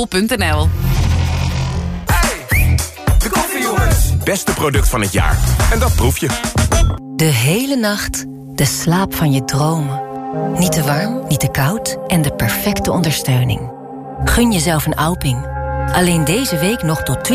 Pol.nl De koffie, jongens. Beste product van het jaar. En dat proef je. De hele nacht de slaap van je dromen. Niet te warm, niet te koud en de perfecte ondersteuning. Gun jezelf een Alping. Alleen deze week nog tot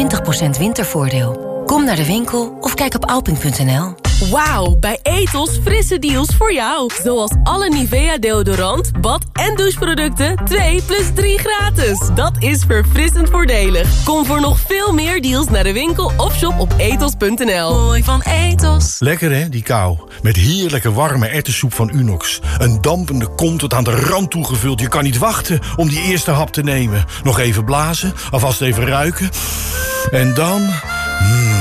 20% wintervoordeel. Kom naar de winkel of kijk op alping.nl. Wauw, bij Etos frisse deals voor jou. Zoals alle Nivea deodorant, bad- en doucheproducten 2 plus 3 gratis. Dat is verfrissend voordelig. Kom voor nog veel meer deals naar de winkel of shop op etos.nl. Mooi van Ethos. Lekker hè, die kou. Met heerlijke warme ertessoep van Unox. Een dampende kom tot aan de rand toegevuld. Je kan niet wachten om die eerste hap te nemen. Nog even blazen, alvast even ruiken. En dan... Mmm,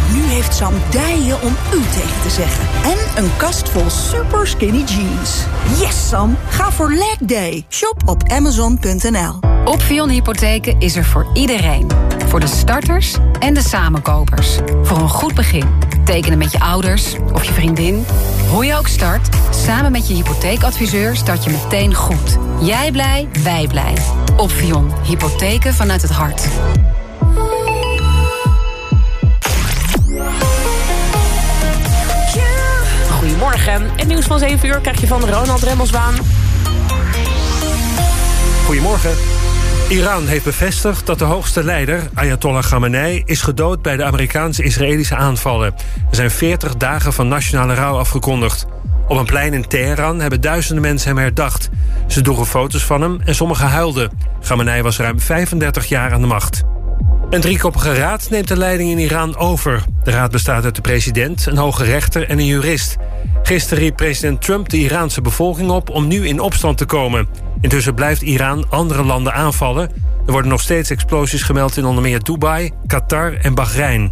Nu heeft Sam dijen om u tegen te zeggen. En een kast vol super skinny jeans. Yes, Sam! Ga voor leg day. Shop op amazon.nl. Opvion Hypotheken is er voor iedereen. Voor de starters en de samenkopers. Voor een goed begin. Tekenen met je ouders of je vriendin. Hoe je ook start, samen met je hypotheekadviseur start je meteen goed. Jij blij, wij blij. Opvion Hypotheken vanuit het hart. Goedemorgen. Het nieuws van 7 uur krijg je van Ronald Remmelswaan. Goedemorgen. Iran heeft bevestigd dat de hoogste leider, Ayatollah Khamenei... is gedood bij de Amerikaanse-Israëlische aanvallen. Er zijn 40 dagen van nationale rouw afgekondigd. Op een plein in Teheran hebben duizenden mensen hem herdacht. Ze droegen foto's van hem en sommigen huilden. Khamenei was ruim 35 jaar aan de macht. Een driekoppige raad neemt de leiding in Iran over. De raad bestaat uit de president, een hoge rechter en een jurist. Gisteren riep president Trump de Iraanse bevolking op om nu in opstand te komen. Intussen blijft Iran andere landen aanvallen. Er worden nog steeds explosies gemeld in onder meer Dubai, Qatar en Bahrein.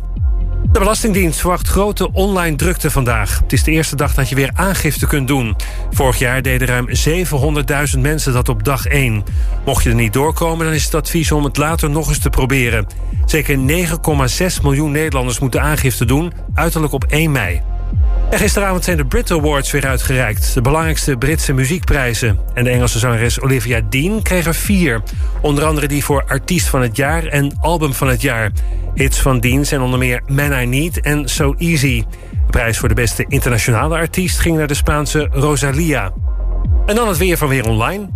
De Belastingdienst verwacht grote online drukte vandaag. Het is de eerste dag dat je weer aangifte kunt doen. Vorig jaar deden ruim 700.000 mensen dat op dag 1. Mocht je er niet doorkomen, dan is het advies om het later nog eens te proberen. Zeker 9,6 miljoen Nederlanders moeten aangifte doen, uiterlijk op 1 mei. En gisteravond zijn de Brit Awards weer uitgereikt. De belangrijkste Britse muziekprijzen. En de Engelse zangeres Olivia Dean kreeg er vier. Onder andere die voor Artiest van het Jaar en Album van het Jaar. Hits van Dean zijn onder meer Man I Need en So Easy. De prijs voor de beste internationale artiest ging naar de Spaanse Rosalia. En dan het weer van Weer Online.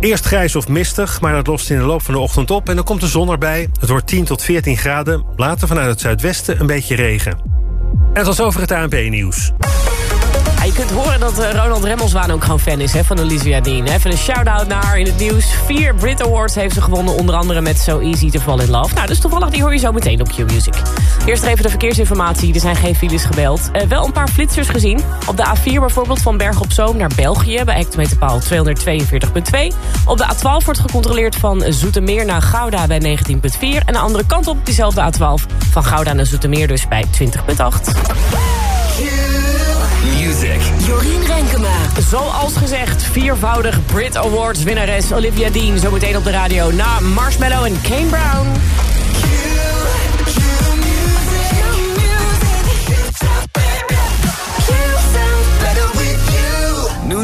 Eerst grijs of mistig, maar dat lost in de loop van de ochtend op... en dan komt de zon erbij. Het wordt 10 tot 14 graden. Later vanuit het zuidwesten een beetje regen. En tot over het ANP-nieuws. Kunt horen dat eh, Ronald Remmelswaan ook gewoon fan is hè, van Olivia Dean. Even een shout-out naar haar in het nieuws. Vier Brit Awards heeft ze gewonnen, onder andere met So Easy to Fall in Love. Nou, dus toevallig die hoor je zo meteen op Q-Music. Eerst even de verkeersinformatie. Er zijn geen files gebeld. Uh, wel een paar flitsers gezien. Op de A4 bijvoorbeeld van Berg op Zoom naar België... bij hectometerpaal 242.2. Op de A12 wordt gecontroleerd van Zoetermeer naar Gouda bij 19.4. En de andere kant op diezelfde A12 van Gouda naar Zoetermeer dus bij 20.8. Zoals gezegd, viervoudig Brit Awards winnares Olivia Dean. Zometeen op de radio na Marshmallow en Kane Brown.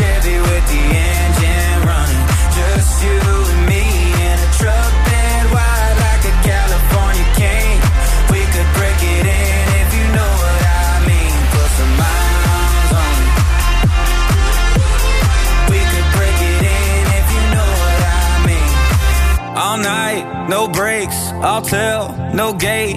Chevy with the engine running. Just you and me in a truck bed wide like a California king. We could break it in if you know what I mean. Put some miles on it. We could break it in if you know what I mean. All night, no breaks. I'll tell no gate,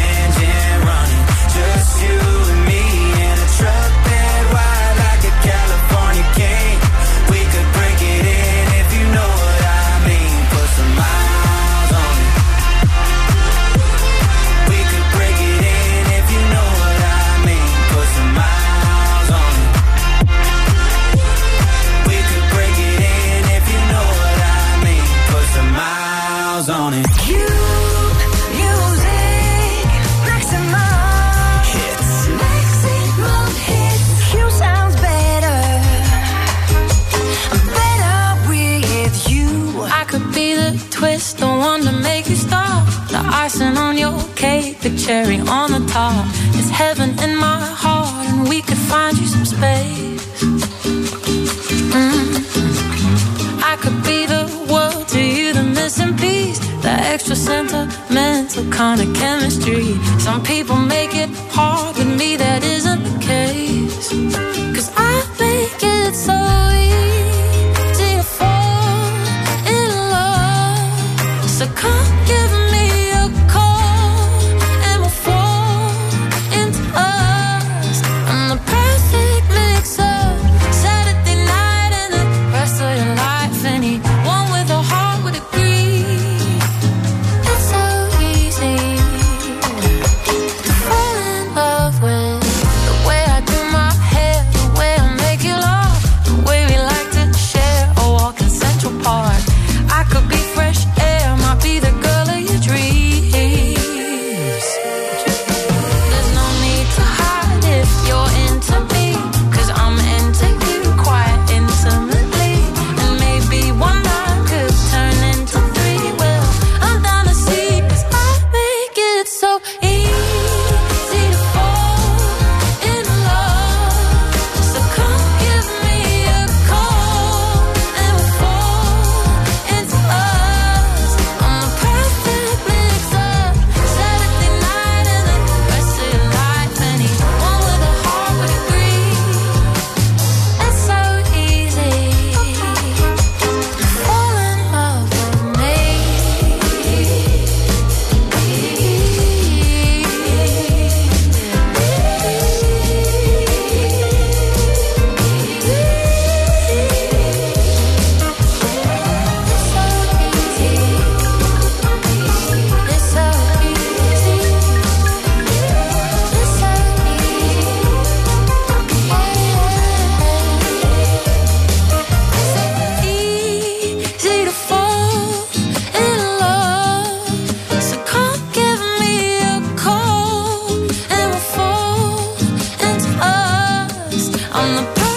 the cherry on the top. It's heaven in my heart, and we could find you some space. Mm. I could be the world to you, the missing piece, the extra sentimental kind of chemistry. Some people make it hard, with me that isn't the case. Cause I make it so easy to fall in love. So come give I'm the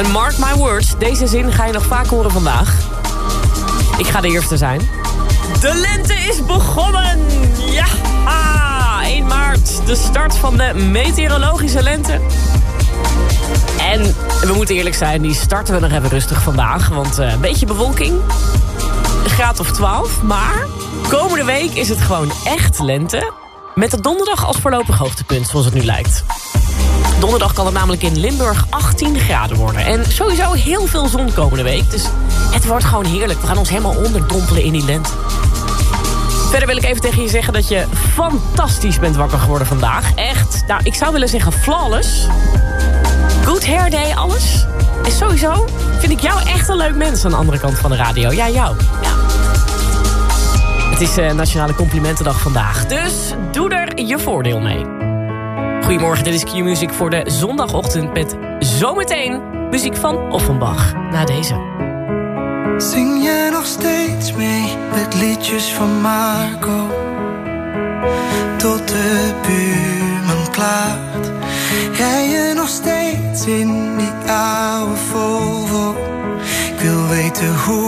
En mark my words, deze zin ga je nog vaak horen vandaag. Ik ga de eerste zijn. De lente is begonnen! Ja! 1 maart, de start van de meteorologische lente. En we moeten eerlijk zijn, die starten we nog even rustig vandaag. Want uh, een beetje bewolking, graad of 12. Maar komende week is het gewoon echt lente. Met de donderdag als voorlopig hoogtepunt, zoals het nu lijkt. Donderdag kan het namelijk in Limburg 18 graden worden. En sowieso heel veel zon komende week. Dus het wordt gewoon heerlijk. We gaan ons helemaal onderdompelen in die lente. Verder wil ik even tegen je zeggen dat je fantastisch bent wakker geworden vandaag. Echt, nou, ik zou willen zeggen flawless. Good hair day, alles. En sowieso vind ik jou echt een leuk mens aan de andere kant van de radio. Ja, jou. Ja. Het is uh, Nationale Complimentendag vandaag. Dus doe er je voordeel mee. Goedemorgen, dit is Q-Music voor de zondagochtend... met zometeen muziek van Offenbach. Na deze. Zing je nog steeds mee met liedjes van Marco? Tot de buurman klaart. Jij je nog steeds in die oude Volvo? Ik wil weten hoe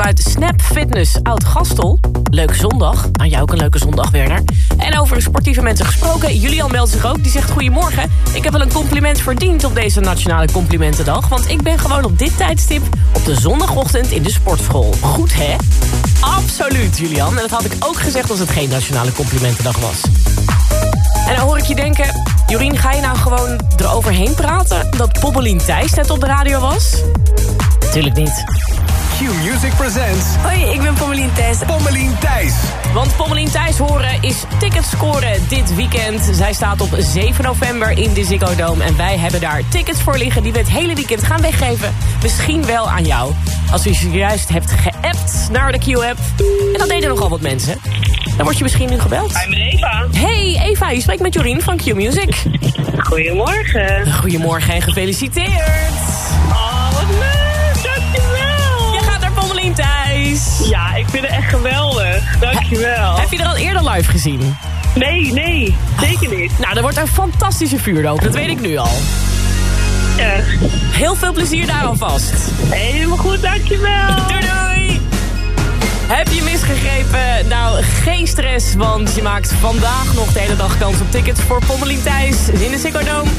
Vanuit Snap Fitness Oud-Gastel. Leuke zondag. Aan jou ook een leuke zondag, Werner. En over sportieve mensen gesproken. Julian meldt zich ook. Die zegt goedemorgen. Ik heb wel een compliment verdiend op deze Nationale Complimentendag. Want ik ben gewoon op dit tijdstip op de zondagochtend in de sportschool. Goed, hè? Absoluut, Julian. En dat had ik ook gezegd als het geen Nationale Complimentendag was. En dan hoor ik je denken... Jorien, ga je nou gewoon eroverheen praten... dat Pobbelien Thijs net op de radio was? Natuurlijk niet. Q-Music Presents... Hoi, ik ben Pommelien Thijs. Pommelien Thijs. Want Pommelien Thijs horen is tickets scoren dit weekend. Zij staat op 7 november in de Ziggo Dome. En wij hebben daar tickets voor liggen die we het hele weekend gaan weggeven. Misschien wel aan jou. Als u zojuist hebt geappt naar de Q-app. En dat deden nogal wat mensen. Dan word je misschien nu gebeld. Hi, met Eva. Hey Eva, je spreekt met Jorien van Q-Music. Goedemorgen. Goedemorgeen gefeliciteerd. Ja, ik vind het echt geweldig. Dankjewel. Heb je er al eerder live gezien? Nee, nee. Zeker niet. Nou, er wordt een fantastische vuurdoop. Dat weet ik nu al. Echt. Heel veel plezier daar alvast. Helemaal goed, dankjewel. Doei doei. Heb je misgegrepen? Nou, geen stress, want je maakt vandaag nog de hele dag kans op tickets voor Pommelien Thijs in de Ziggo Dome.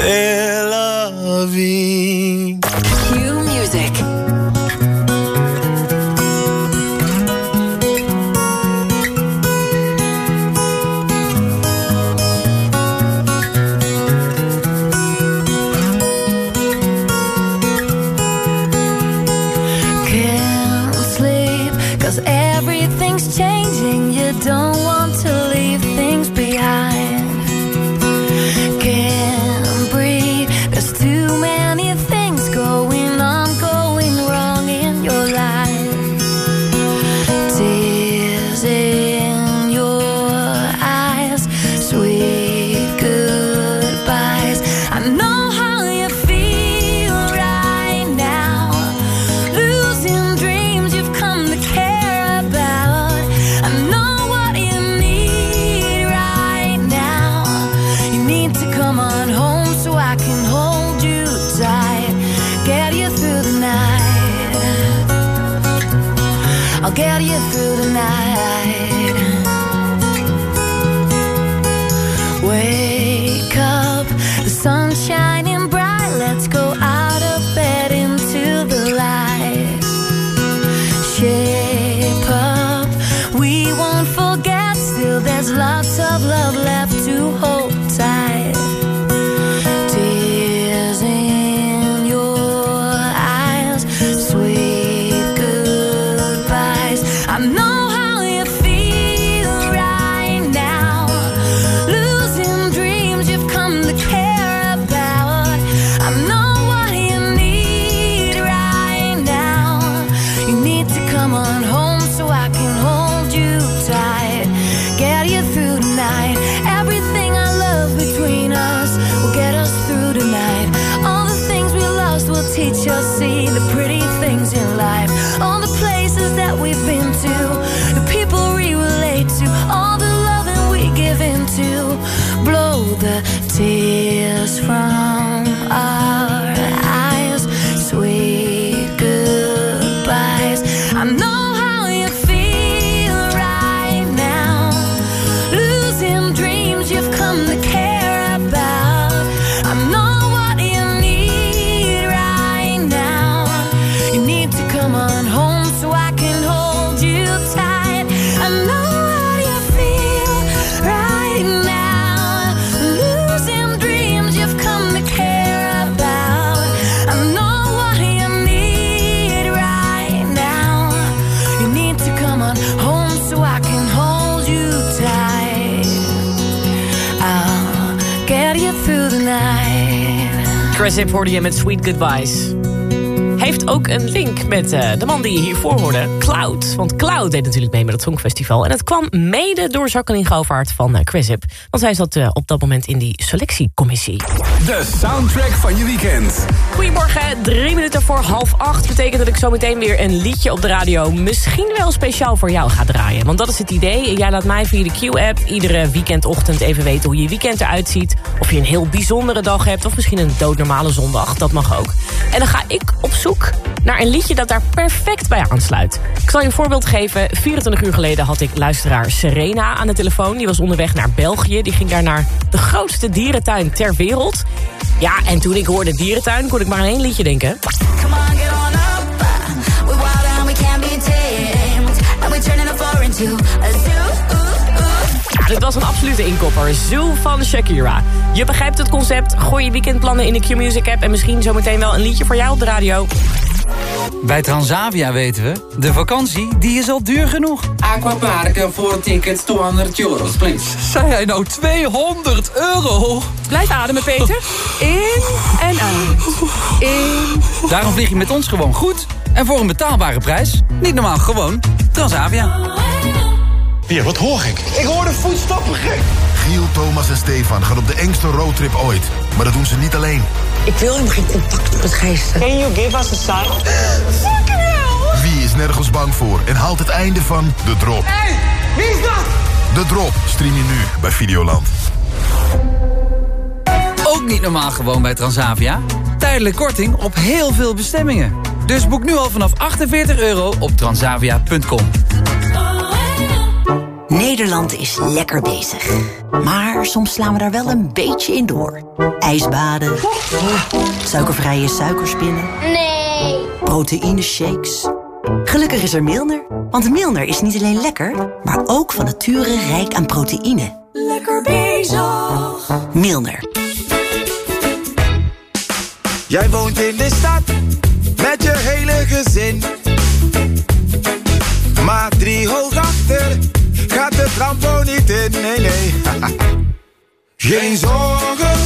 Tel Aviv see the pretty things in life. Hip hoorde je met Sweet Goodbyes. Heeft ook een link met uh, de man die je hiervoor hoorde, Cloud. Want Cloud deed natuurlijk mee met het Songfestival. En het kwam mede door Jacqueline Govaert van uh, Hip. Want zij zat uh, op dat moment in die selectiecommissie. De soundtrack van je weekend. Goedemorgen, drie minuten voor half acht. Betekent dat ik zo meteen weer een liedje op de radio... misschien wel speciaal voor jou ga draaien. Want dat is het idee. Jij laat mij via de Q-app iedere weekendochtend even weten... hoe je weekend eruit ziet. Of je een heel bijzondere dag hebt. Of misschien een doodnormale zondag. Dat mag ook. En dan ga ik op zoek naar een liedje dat daar perfect bij aansluit. Ik zal je een voorbeeld geven. 24 uur geleden had ik luisteraar Serena aan de telefoon. Die was onderweg naar België. Die ging daar naar de grootste dierentuin ter wereld. Ja, en toen ik hoorde dierentuin, kon ik maar aan één liedje denken. Come on, get on up. We're wild and we can't be tamed. And we're turning the floor into a zoo. Ja, dit was een absolute inkopper. Zoo van Shakira. Je begrijpt het concept. Gooi je weekendplannen in de Q-Music app... en misschien zometeen wel een liedje voor jou op de radio. Bij Transavia weten we, de vakantie die is al duur genoeg. Aquaparken voor tickets 200 euros, please. Zei hij nou 200 euro? Blijf ademen, Peter. In en uit. In. Daarom vlieg je met ons gewoon goed. En voor een betaalbare prijs. Niet normaal, gewoon Transavia. Ja, wat hoor ik? Ik hoor de voetstappen gek. Giel, Thomas en Stefan gaan op de engste roadtrip ooit. Maar dat doen ze niet alleen. Ik wil helemaal geen contact met geesten. Can you give us a sign? Fucking hell! Wie is nergens bang voor en haalt het einde van De Drop? Hé, hey, wie is dat? De Drop stream je nu bij Videoland. Ook niet normaal gewoon bij Transavia. Tijdelijk korting op heel veel bestemmingen. Dus boek nu al vanaf 48 euro op transavia.com. Nederland is lekker bezig. Maar soms slaan we daar wel een beetje in door. Ijsbaden. Suikervrije suikerspinnen. Nee. Proteïne shakes. Gelukkig is er Milner. Want Milner is niet alleen lekker, maar ook van nature rijk aan proteïne. Lekker bezig. Milner. Jij woont in de stad met je hele gezin. Maar drie hoog achter gaat de trampo niet in, nee, nee. Geen zorgen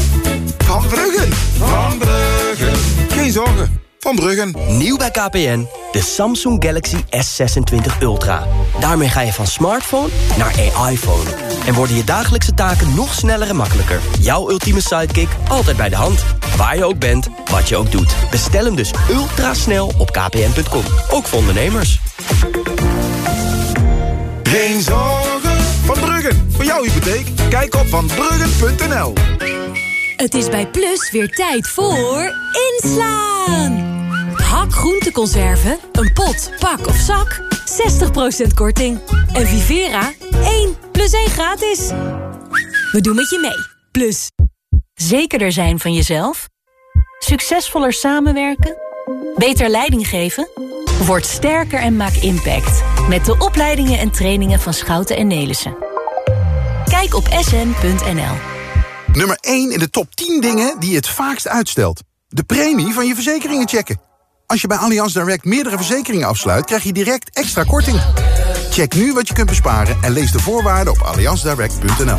van Bruggen, van Bruggen. Geen zorgen van Bruggen. Nieuw bij KPN, de Samsung Galaxy S26 Ultra. Daarmee ga je van smartphone naar AI-phone. En worden je dagelijkse taken nog sneller en makkelijker. Jouw ultieme sidekick altijd bij de hand. Waar je ook bent, wat je ook doet. Bestel hem dus ultra snel op kpn.com. Ook voor ondernemers. Geen zorgen. Voor jouw hypotheek, kijk op vanbruggen.nl. Het is bij Plus weer tijd voor inslaan. Hak groenteconserven, een pot, pak of zak, 60% korting. En Vivera, 1 plus 1 gratis. We doen met je mee. Plus. Zekerder zijn van jezelf? Succesvoller samenwerken? Beter leiding geven? Word sterker en maak impact. Met de opleidingen en trainingen van Schouten en Nelissen. Kijk op sn.nl. Nummer 1 in de top 10 dingen die je het vaakst uitstelt. De premie van je verzekeringen checken. Als je bij Allianz Direct meerdere verzekeringen afsluit... krijg je direct extra korting. Check nu wat je kunt besparen en lees de voorwaarden op allianzdirect.nl.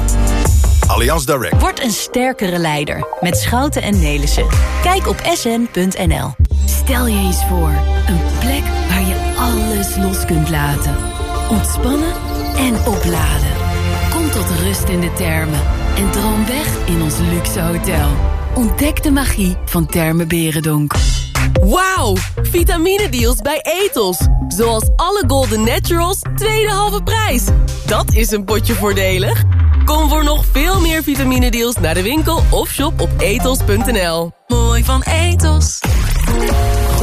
Allianz Direct. Word een sterkere leider met Schouten en Nelissen. Kijk op sn.nl. Stel je eens voor, een plek waar je alles los kunt laten. Ontspannen en opladen. Tot rust in de termen en droom weg in ons luxe hotel. Ontdek de magie van Termen Berendonk. Wauw, vitamine-deals bij Ethos. Zoals alle Golden Naturals, tweede halve prijs. Dat is een potje voordelig. Kom voor nog veel meer vitamine-deals naar de winkel of shop op ethos.nl. Mooi van Ethos.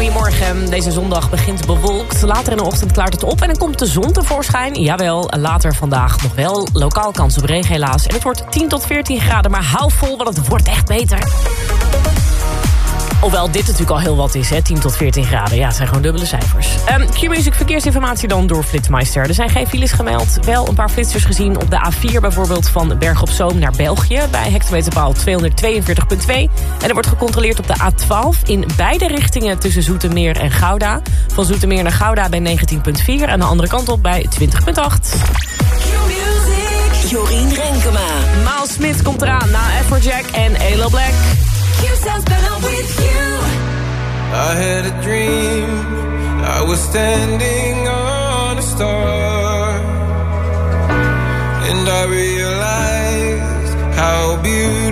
Goedemorgen, deze zondag begint bewolkt. Later in de ochtend klaart het op en dan komt de zon tevoorschijn. Jawel, later vandaag nog wel. Lokaal kans op regen helaas. En het wordt 10 tot 14 graden, maar hou vol, want het wordt echt beter. Hoewel dit natuurlijk al heel wat is, hè? 10 tot 14 graden. Ja, het zijn gewoon dubbele cijfers. Um, Q-Music verkeersinformatie dan door Flitsmeister. Er zijn geen files gemeld. Wel een paar flitsers gezien op de A4 bijvoorbeeld van Berg op Zoom naar België. Bij hectometerpaal 242,2. En er wordt gecontroleerd op de A12 in beide richtingen tussen Zoetermeer en Gouda. Van Zoetermeer naar Gouda bij 19,4. En de andere kant op bij 20,8. Jorien Renkema. Maal Smit komt eraan na Jack en Elo Black. sounds better with you. I had a dream, I was standing on a star, and I realized how beautiful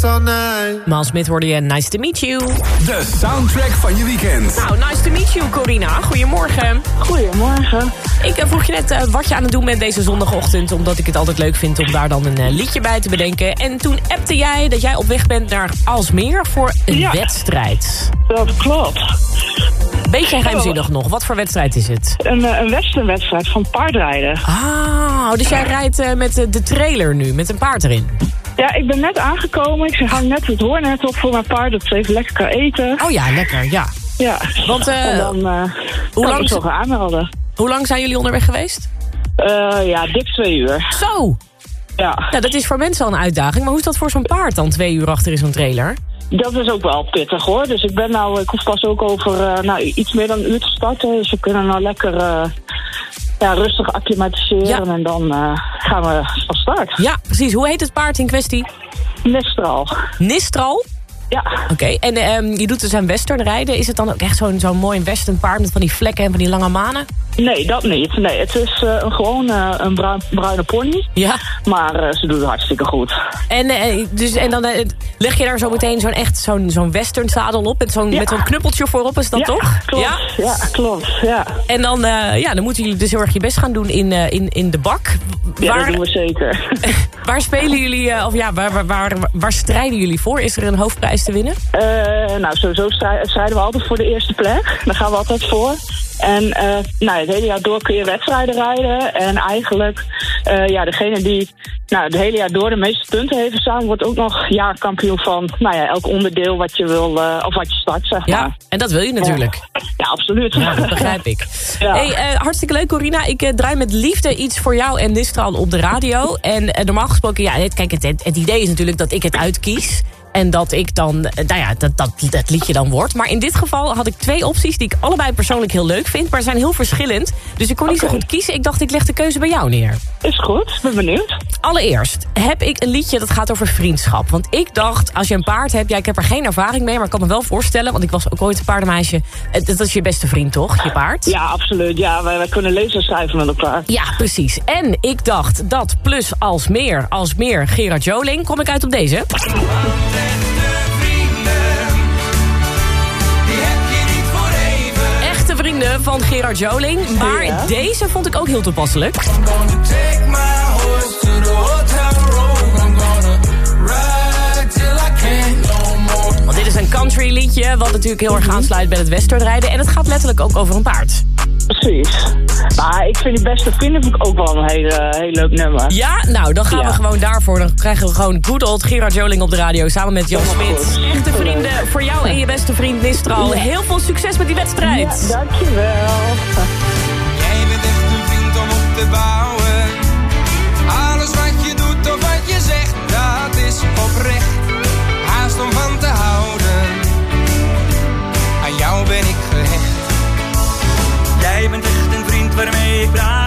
dance all night. Maal Smit hoorde je Nice to meet you. De soundtrack van je weekend. Nou, nice to meet you, Corina. Goedemorgen. Goedemorgen. Ik eh, vroeg je net eh, wat je aan het doen bent deze zondagochtend... omdat ik het altijd leuk vind om daar dan een eh, liedje bij te bedenken. En toen appte jij dat jij op weg bent naar Alsmeer voor een Ja. wedstrijd. Dat klopt. Beetje geheimzinnig nog. Wat voor wedstrijd is het? Een, een westernwedstrijd van paardrijden. Ah, dus jij rijdt met de trailer nu, met een paard erin. Ja, ik ben net aangekomen. Ik hang net het hoornet op voor mijn paard, dat ze even lekker kan eten. Oh ja, lekker, ja. Ja. Want, eh, en dan uh, hoe lang- zo gaan aanmelden. Hoe lang zijn jullie onderweg geweest? Eh, ja, dik twee uur. Zo! Ja. Nou, dat is voor mensen al een uitdaging. Maar hoe is dat voor zo'n paard dan, twee uur achter in zo'n trailer? Dat is ook wel pittig hoor. Dus ik ben nou, ik hoef pas ook over nou, iets meer dan een uur te starten. Dus we kunnen nou lekker ja, rustig acclimatiseren en dan eh, gaan we van start. Ja, precies. Hoe heet het paard in kwestie? Nistral. Nistral? Ja. Oké, en ehm, je doet dus aan western rijden. Is het dan ook echt zo'n zo'n mooi western paard met van die vlekken en van die lange manen? Nee, dat niet. Nee, het is een, gewoon eh, een bruin, bruine pony. Ja. Maar eh, ze doet het hartstikke goed. En, dus, en dan leg je daar zo meteen zo'n echt zo'n zo'n western zadel op met zo'n Ja. met zo'n knuppeltje voorop, is dat ja, toch? Klopt. Ja, klopt. Ja. En dan, ja, dan moeten jullie dus heel erg je best gaan doen in, in, in de bak. Ja, waar, dat doen we zeker. waar spelen jullie, of ja, waar, waar, waar, waar strijden jullie voor? Is er een hoofdprijs te winnen? Eh, nou, sowieso strij- strijden we altijd voor de eerste plek. Daar gaan we altijd voor. En eh, nou, het hele jaar door kun je wedstrijden rijden. En eigenlijk, eh, ja, degene die nou, het hele jaar door de meeste punten heeft verzameld... wordt ook nog jaarkampioen van nou ja, elk onderdeel wat je wil, of wat je start, zeg maar. Ja, en dat wil je natuurlijk. Ja, absoluut. Ja, dat begrijp ik. Ja. Hey, hartstikke leuk, Corina. Ik draai met liefde iets voor jou en Nistral op de radio. En normaal gesproken, ja, kijk, het, het idee is natuurlijk dat ik het uitkies. En dat ik dan, eh, nou ja, dat, dat, dat liedje dan wordt. Maar in dit geval had ik twee opties die ik allebei persoonlijk heel leuk vind. Maar zijn heel verschillend. Dus ik kon niet zo goed kiezen. Ik dacht, ik leg de keuze bij jou neer. Is goed, ben benieuwd. Allereerst heb ik een liedje dat gaat over vriendschap. Want ik dacht, als je een paard hebt... Ja, ik heb er geen ervaring mee, maar ik kan me wel voorstellen... want ik was ook ooit een paardenmeisje. eh, Dat is je beste vriend, toch? Je paard? Ja, absoluut. Ja, wij, wij kunnen lezen en schrijven met elkaar. Ja, precies. En ik dacht dat plus als meer, als meer Gerard Joling... kom ik uit op deze. Vrienden van Gerard Joling. Maar Ja. deze vond ik ook heel toepasselijk. Want dit is een country liedje... wat natuurlijk heel erg aansluit bij het westernrijden. En het gaat letterlijk ook over een paard. Precies. Maar ik vind die beste vrienden vind ik ook wel een heel, heel leuk nummer. Ja, nou, dan gaan we gewoon daarvoor. Dan krijgen we gewoon good old Gerard Joling op de radio... samen met Jan Smit. Echte vrienden voor jou en je beste vriend Nistral. Ja. Heel veel succes met die wedstrijd. Ja, dankjewel. Vriend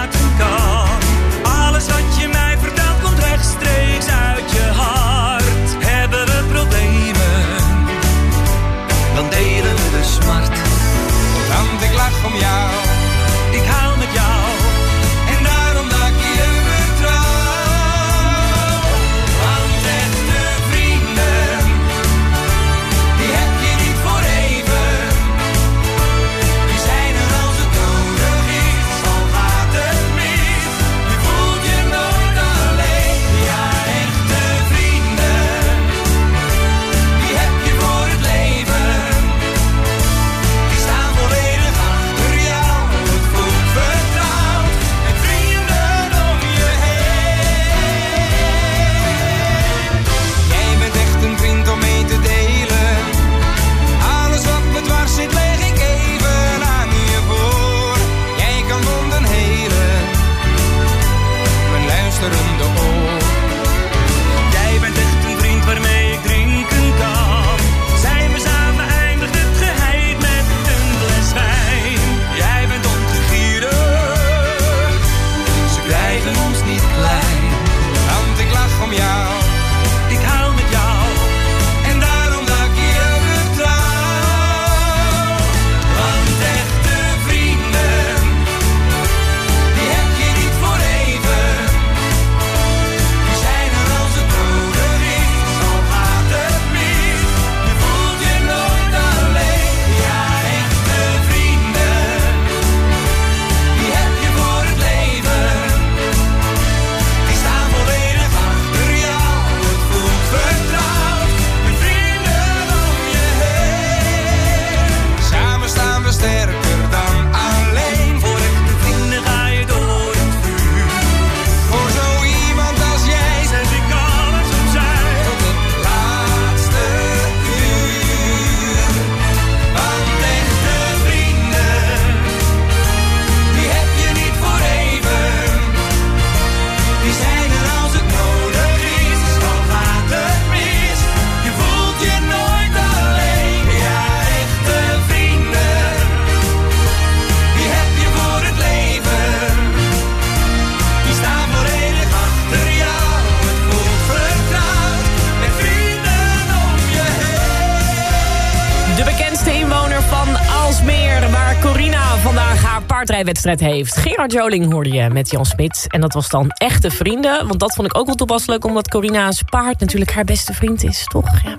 paardrijwedstrijd heeft. Gerard Joling hoorde je met Jan Smit. En dat was dan echte vrienden. Want dat vond ik ook wel toepasselijk... omdat Corina's paard natuurlijk haar beste vriend is, toch? Ja.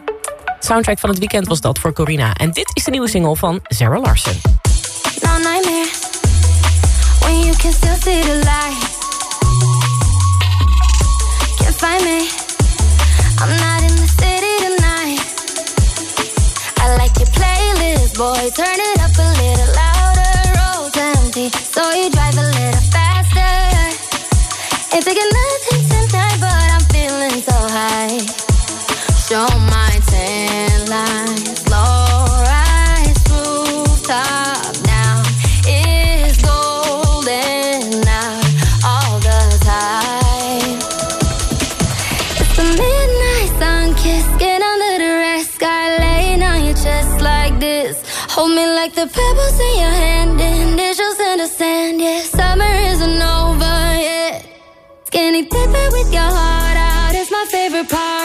Soundtrack van het weekend was dat voor Corina. En dit is de nieuwe single van Sarah Larsen. I like your boy. Turn it up a little empty, so you drive a little faster. If Ain't thinking nothing tonight, but I'm feeling so high. Show my tan lines, low rise rooftop now is golden out all the time. It's the midnight sun kiss, get under the red sky, laying on your chest like this. Hold me like the pebbles in your sand. Yeah, summer isn't over yet. Skinny dipping with your heart out is my favorite part.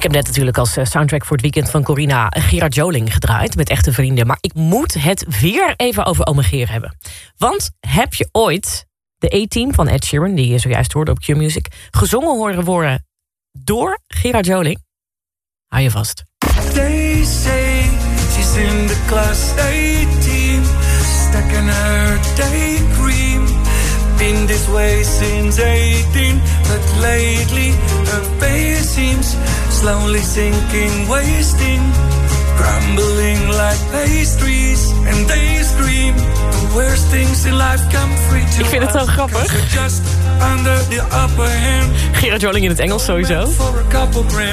Ik heb net natuurlijk als eh, soundtrack voor het weekend van Corina Gerard Joling gedraaid met echte vrienden. Maar ik moet het weer even over Ome Geer hebben. Want heb je ooit de A-team van Ed Sheeran, die je zojuist hoorde op Q-Music, gezongen horen worden door Gerard Joling? Hou je vast. They say she's in the class 18, stacking her day this way since 18, but lately her face seems slowly sinking, wasting, crumbling like pastries. And they scream the worst things in life come free to Ik vind het zo grappig. 'cause we're Just under the upper hand. Gerard Joling in het Engels sowieso.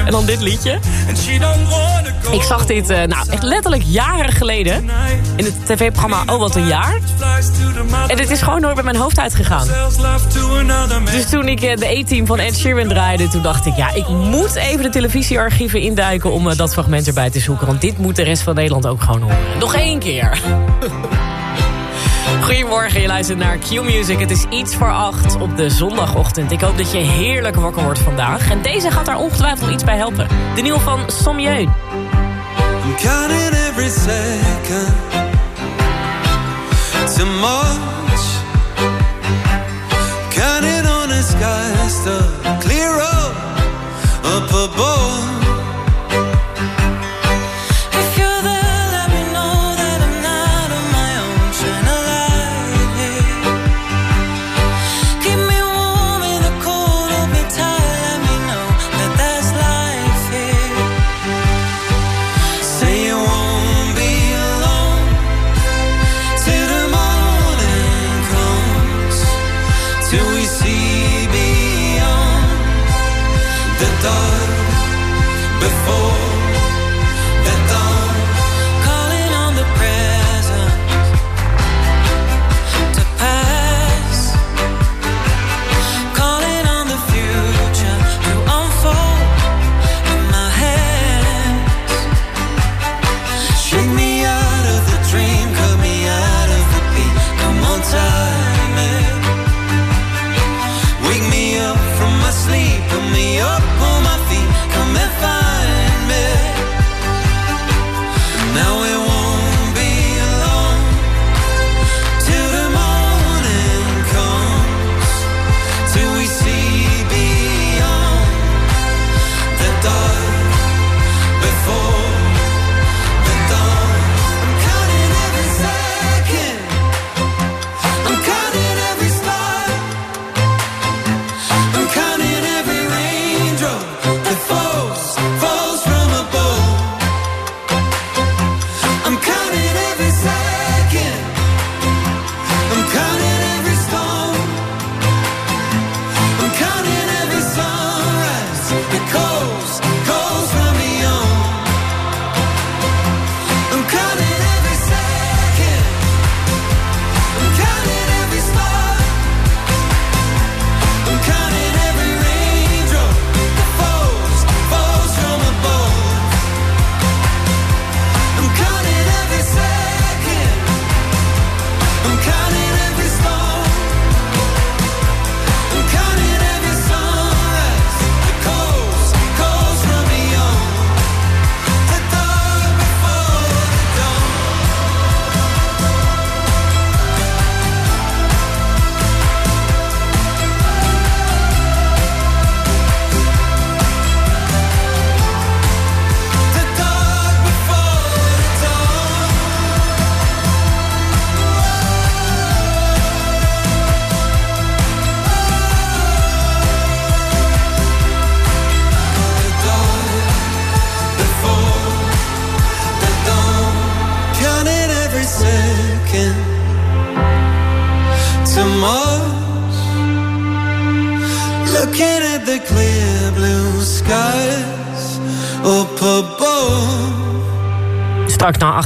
En dan dit liedje. Ik zag dit eh, nou, echt letterlijk jaren geleden in het tv-programma Oh Wat Een Jaar. En dit is gewoon door bij mijn hoofd uitgegaan. Dus toen ik eh, de A-team van Ed Sheeran draaide... toen dacht ik, ja, ik moet even de televisiearchieven induiken... om eh, dat fragment erbij te zoeken. Want dit moet de rest van Nederland ook gewoon horen. Nog één keer. Goedemorgen, je luistert naar Q-Music. Het is iets voor acht op de zondagochtend. Ik hoop dat je heerlijk wakker wordt vandaag. En deze gaat daar ongetwijfeld iets bij helpen. De nieuwe van Sommieu. I'm counting every second too much. Counting on clear.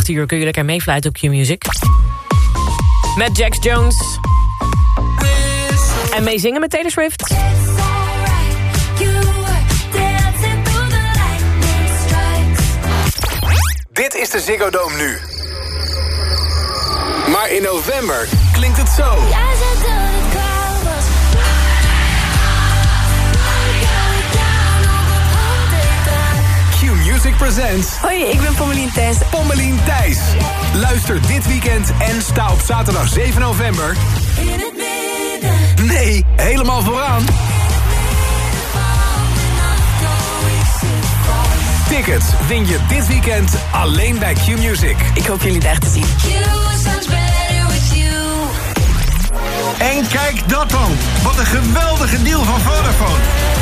8 uur kun je lekker meefluiten op Q-Music. Met Jax Jones. En meezingen met Taylor Swift. Dit is de Ziggo Dome nu. Maar in november klinkt het zo. Presents... Hoi, ik ben Pommelien Thijs. Pommelien Thijs. Luister dit weekend en sta op zaterdag 7 november... In het midden. Nee, helemaal vooraan. Tickets win je dit weekend alleen bij Q-Music. Ik hoop jullie daar te zien. En kijk dat dan. Wat een geweldige deal van Vodafone.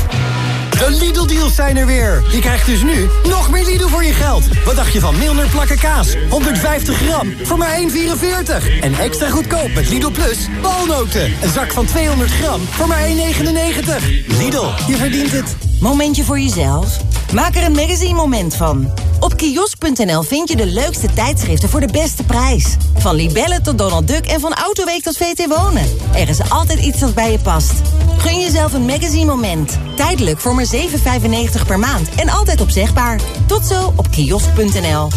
De Lidl-deals zijn er weer. Je krijgt dus nu nog meer Lidl voor je geld. Wat dacht je van Milner plakken kaas? 150 gram voor maar 1,44. En extra goedkoop met Lidl Plus walnoten. Een zak van 200 gram voor maar 1,99. Lidl, je verdient het. Momentje voor jezelf? Maak er een magazine moment van. Op kiosk.nl vind je de leukste tijdschriften voor de beste prijs. Van Libelle tot Donald Duck en van Autoweek tot VT Wonen. Er is altijd iets dat bij je past. Gun jezelf een magazine moment. Tijdelijk voor maar 7,95 per maand en altijd opzegbaar. Tot zo op kiosk.nl.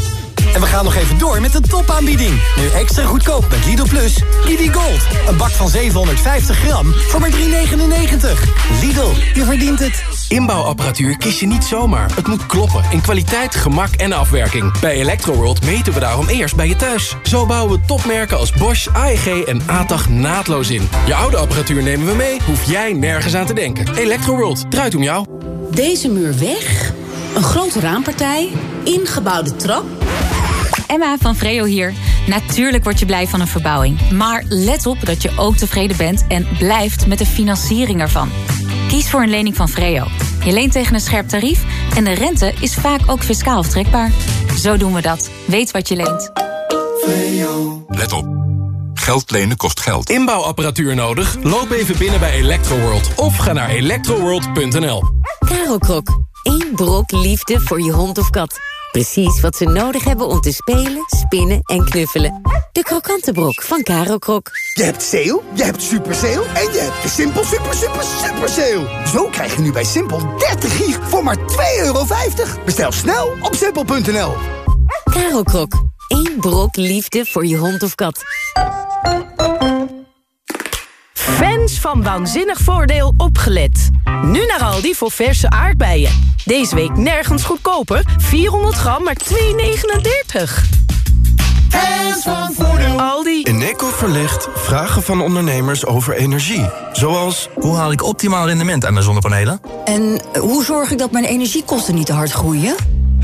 En we gaan nog even door met de topaanbieding. Nu extra goedkoop met Lidl Plus. Lidl Gold. Een bak van 750 gram voor maar 3,99. Lidl, je verdient het. Inbouwapparatuur kies je niet zomaar. Het moet kloppen in kwaliteit, gemak en afwerking. Bij Electroworld meten we daarom eerst bij je thuis. Zo bouwen we topmerken als Bosch, AEG en ATAG naadloos in. Je oude apparatuur nemen we mee, hoef jij nergens aan te denken. Electroworld, draait om jou. Deze muur weg, een grote raampartij, ingebouwde trap... Emma van Vreo hier. Natuurlijk word je blij van een verbouwing. Maar let op dat je ook tevreden bent en blijft met de financiering ervan. Kies voor een lening van Vreo. Je leent tegen een scherp tarief en de rente is vaak ook fiscaal aftrekbaar. Zo doen we dat. Weet wat je leent. Let op. Geld lenen kost geld. Inbouwapparatuur nodig? Loop even binnen bij Electroworld of ga naar electroworld.nl. Karel Krok. Eén brok liefde voor je hond of kat. Precies wat ze nodig hebben om te spelen, spinnen en knuffelen. De krokante brok van Karo Krok. Je hebt sale, je hebt super sale en je hebt de Simpel super super super sale. Zo krijg je nu bij Simpel 30 gig voor maar 2,50 euro. Bestel snel op simpel.nl. Karo Krok. Eén brok liefde voor je hond of kat. Fans van Waanzinnig Voordeel opgelet. Nu naar Aldi voor verse aardbeien. Deze week nergens goedkoper. 400 gram, maar 2,39. Fans van Voordeel. Aldi. Eneco verlicht vragen van ondernemers over energie. Zoals, hoe haal ik optimaal rendement aan mijn zonnepanelen? En hoe zorg ik dat mijn energiekosten niet te hard groeien?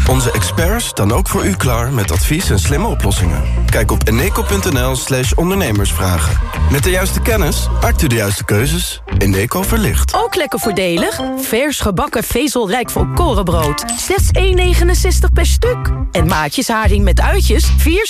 Onze experts staan ook voor u klaar met advies en slimme oplossingen. Kijk op eneco.nl slash ondernemersvragen. Met de juiste kennis maakt u de juiste keuzes. Eneco verlicht. Ook lekker voordelig. Vers gebakken vezelrijk volkorenbrood. Slechts 1,69 per stuk. En maatjes haring met uitjes. 4